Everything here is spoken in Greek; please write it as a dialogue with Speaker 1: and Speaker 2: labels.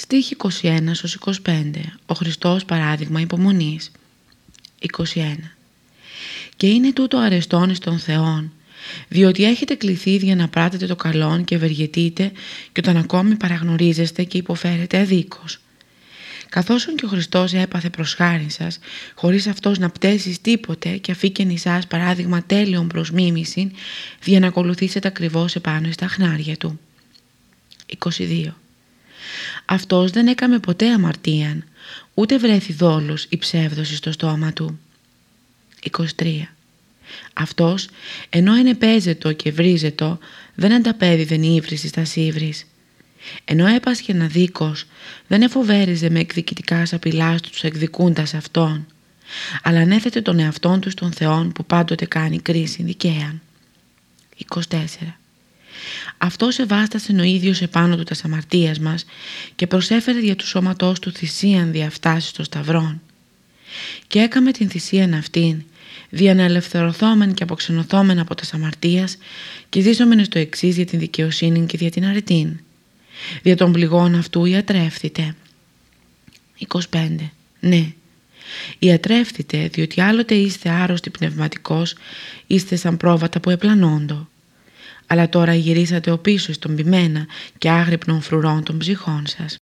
Speaker 1: Στίχη 21 25. Ο Χριστός παράδειγμα υπομονής. 21. Και είναι τούτο αρεστόν εις των Θεών, διότι έχετε κληθεί για να πράτετε το καλό και ευεργετείτε και όταν ακόμη παραγνωρίζεστε και υποφέρετε αδίκως. Καθώς και ο Χριστός έπαθε προς χάρη σας, χωρίς αυτός να πτέσεις τίποτε και αφήκεν εσάς παράδειγμα τέλειων προς μίμηση, για να ακολουθήσετε ακριβώς επάνω στα χνάρια Του. 22. Αυτός δεν έκαμε ποτέ αμαρτίαν, ούτε βρέθη δόλος ή ψεύδωση στο στόμα Του. 23. Αυτός, ενώ είναι παίζετο και βρίζετο, δεν ανταπέδιδεν ύβριση στα σύβρις. Ενώ έπασχε να δίκος, δεν εφοβέριζε με εκδικητικά σαπηλά τους εκδικούντας αυτόν, αλλά ανέθετε τον εαυτόν τους στον Θεόν που πάντοτε κάνει κρίση δικαία. 24. Αυτό σεβάστασε ο ίδιος επάνω του τα αμαρτίας μας και προσέφερε για του σώματός του θυσίαν διαφτάσεις στο σταυρόν. Και έκαμε την θυσίαν αυτήν δια να ελευθερωθόμεν και αποξενωθόμεν από τα αμαρτίας και ζήσομεν στο εξής για την δικαιοσύνη και για την αρετήν. Δια των πληγών αυτού ιατρεύθητε. 25. Ναι, ιατρεύθητε διότι άλλοτε είστε άρρωστοι πνευματικός, είστε σαν πρόβατα που επλανώντο. Αλλά τώρα γυρίσατε ο πίσω στον πειμένα και άγρυπνων φρουρών των ψυχών σας.